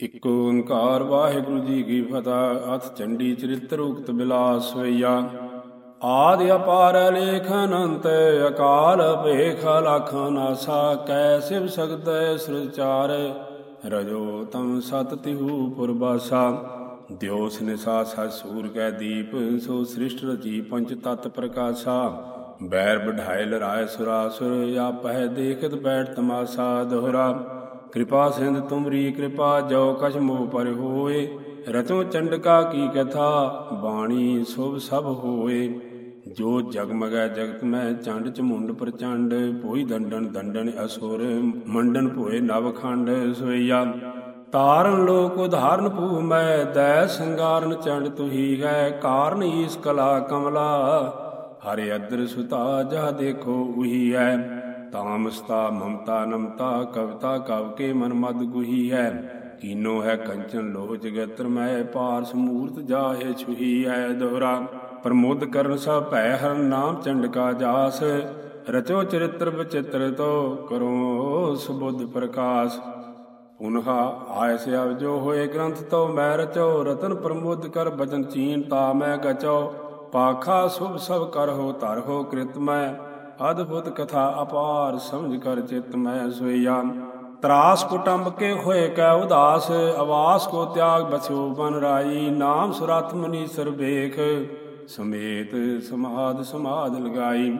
ਇਕ ਓੰਕਾਰ ਵਾਹਿਗੁਰੂ ਜੀ ਕੀ ਫਤਿਹ, ਅਥ ਚੰਡੀ ਚਰਿਤ੍ਰ ਉਕਤ ਬਿਲਾਸ ਹੋਈਆ। ਆਦ ਅਪਾਰ ਲੇਖ ਅਨੰਤ, ਅਕਾਲ ਭੇਖ ਲਖ ਨਾਸਾ, ਕੈ ਸਿਵ ਸਗਤੈ ਸ੍ਰਚਾਰ ਰਜੋ ਤਮ ਸਤ ਤਿਹੂ ਪੁਰਬਾਸਾ। ਦਿਓਸ ਨਿਸਾ ਸੂਰ ਕੈ ਦੀਪ, ਸੋ ਸ੍ਰਿਸ਼ਟ ਰਚੀ ਪੰਚ ਤਤ ਪ੍ਰਕਾਸ਼ਾ। ਬੈਰ ਬਢਾਇ ਲਰਾਏ ਸੁਰਾਸੁਰ, ਆਪਹਿ ਦੇਖਤ ਬੈਠ ਤਮਾਸਾ ਦੋਹਰਾ। ਕਿਰਪਾ ਸਿੰਧ ਤੁਮਰੀ, ਕਿਰਪਾ ਜੋ ਕਛ ਮੋਹ ਪਰ ਹੋਏ। ਰਤੋ ਚੰਡਕਾ ਕੀ ਕਥਾ, ਬਾਣੀ ਸੁਭ ਸਭ ਹੋਏ। ਜੋ ਜਗਮਗੈ ਜਗਤ ਮੈਂ ਚੰਡ ਚਮੁੰਡ ਪ੍ਰਚੰਡ ਭੋਈ ਦੰਡਨ ਦੰਡਨ ਅਸੁਰ, ਮੰਡਨ ਭੋਏ ਨਵਖੰਡ ਸੋਈਆ। ਤਾਰਨ ਲੋਕ ਉਧਾਰਨ ਪੂ ਮੈਂ, ਦੈ ਸੰਗਾਰਨ ਚੰਡ ਤੁਹੀ ਹੈ, ਕਾਰਨ ਈਸ ਕਲਾ ਕਮਲਾ। ਹਰਿ ਅਦਰ ਸੁਤਾ ਜਾ ਦੇਖੋ ਉਹੀ ਹੈ। ਤਾਮਸਤਾ ਮਮਤਾ ਨਮਤਾ ਕਵਿਤਾ ਕਵ ਕੇ ਮਨ ਮਦ ਗੁਹੀ ਹੈ। ਕੀਨੋ ਹੈ ਕੰਚਨ ਲੋਹ ਜਗਤਰ ਮੈਂ ਪਾਰਸ ਮੂਰਤ ਜਾਹੇ ਛੁਹੀ ਹੈ ਦੋਹਰਾ। ਪ੍ਰਮੋਦ ਕਰਨ ਸਭ ਭੈ ਹਰ ਨਾਮ ਚੰਡਕਾ ਜਾਸ। ਰਚੋ ਚਰਿਤ੍ਰ ਬਚਿਤ੍ਰ ਤੋ ਕਰੋ ਸੁਬੁੱਧ ਪ੍ਰਕਾਸ਼। ਪੁਨਹਾ ਆਇਸ ਅਵ ਜੋ ਹੋਏ ਗ੍ਰੰਥ ਤੋ ਮੈਂ ਰਚੋ। ਰਤਨ ਪ੍ਰਮੋਦ ਕਰ ਬਚਨ ਚੀਨ ਤਾ ਮੈਂ ਗਚੋ। ਪਾਖਾ ਸੁਭ ਸਭ ਕਰ ਹੋ ਧਰ ਹੋ ਕ੍ਰਿਤ ਮੈਂ। ਅਦਭੁਤ ਕਥਾ ਅਪਾਰ ਸਮਝ ਕਰ ਚਿਤ ਮੈਂ ਸੋਈਆ। ਤਰਾਸ ਕੁਟੰਬ ਕੇ ਹੋਏ ਕੈ ਉਦਾਸ, ਆਵਾਸ ਕੋ ਤਿਆਗ ਬਸਿਓ ਬਨ ਰਾਈ। ਨਾਮ ਸੁਰਤ ਮਨੀ ਸਰਬੇਖ ਸਮੇਤ ਸਮਾਦ ਸਮਾਦ ਲਗਾਈ।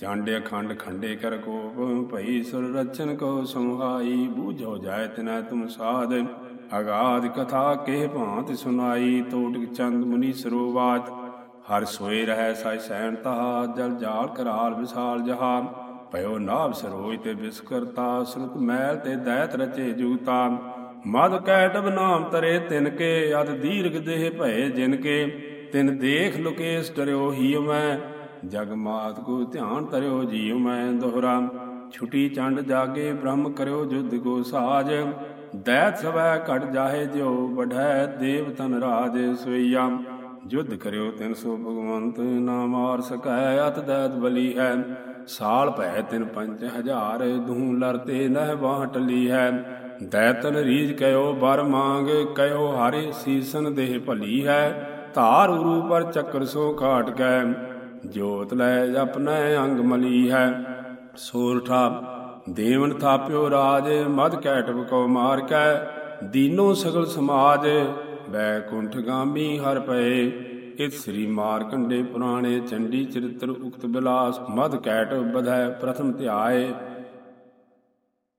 ਚਾਂਡੇ ਅਖੰਡ ਖੰਡੇ ਕਰ ਕੋਪ, ਭਈ ਸੁਰ ਰਚਨ ਕੋ ਸੰਹਾਈ। ਬੂਝੋ ਜਾਏ ਤਿਨੈ ਤੁਮ ਸਾਧ, ਅਗਾਧ ਕਥਾ ਕੇ ਭਾਂਤ ਸੁਨਾਈ। ਤੋਟਕ ਚੰਦ ਮੁਨੀ ਸਰੋਵਾਤ ਹਰ ਸੋਏ ਰਹਿ ਸਾਈ ਸੈਣ ਤਹਾ, ਜਲ ਜਾਲ ਕਰਾਲ ਵਿਸਾਲ ਜਹਾ ਭਇਓ ਨਾਭ ਸਰੋਜ ਤੇ ਵਿਸਕਰਤਾ ਸੁਰਤ ਮੈਲ ਤੇ ਦੈਤ ਰਚੇ ਜੂਤਾ ਮਦ ਕੈਟਬ ਨਾਮ ਤਰੇ ਤਿਨ ਕੇ, ਅਦ ਦੀਰਘ ਦੇਹ ਭਏ ਜਿਨ ਕੇ। ਤਿਨ ਦੇਖ ਲੁਕੇਸ ਡਰਿਓ ਹੀ ਮੈਂ, ਜਗ ਮਾਤ ਕੋ ਧਿਆਨ ਤਰਿਓ ਜੀਵ ਮੈਂ ਦੋਹਰਾ। ਛੁਟੀ ਚੰਡ ਜਾਗੇ, ਬ੍ਰਹਮ ਕਰਿਓ ਜੁਦ ਕੋ ਸਾਜ। ਦੈਤ ਸਵੈ ਘਟ ਜਾਹੇ ਜਿਉ, ਵਢੈ ਦੇਵ ਤਨ ਰਾਜ ਸੋਈਆ ਜੁਧ ਕਰਿਓ ਤਿਨ ਸੋ ਭਗਵੰਤ ਨਾ ਮਾਰ ਸਕੈ, ਅਤ ਦੈਤ ਬਲੀ ਹੈ। ਸਾਲ ਭੈ ਤਿਨ ਪੰਜ ਹਜ਼ਾਰ, ਦੂ ਲਰਤੇ ਨਹਿ ਬਾਹ ਟਲੀ ਹੈ। ਦੈਤਨ ਰੀਜ ਕਯੋ ਬਰ ਮੰਗ ਕਯੋ ਹਾਰੇ ਸੀਸਨ ਦੇਹ ਭਲੀ ਹੈ। ਧਾਰ ਉਰੂ ਪਰ ਚੱਕਰ ਸੋ ਘਾਟ ਕੈ, ਜੋਤ ਲੈ ਆਪਣੈ ਅੰਗ ਮਲੀ ਹੈ। ਸੋਰਠਾ ਦੇਵਨ ਥਾਪਿਓ ਰਾਜ, ਮਦ ਕੈਟਵ ਕੋ ਮਾਰ ਕੈ, ਦੀਨੋ ਸਗਲ ਸਮਾਜ ਬੈਕੁੰਠ ਗਾਮੀ ਹਰ ਪਏ। ਇਤ ਸ੍ਰੀ ਮਾਰਕੰਡੇ ਪੁਰਾਣੇ ਚੰਡੀ ਚਰਿਤ੍ਰ ਉਕਤ ਬਿਲਾਸ ਮਦ ਕੈਟ ਬਧੈ ਪ੍ਰਥਮ ਧਿਆਏ।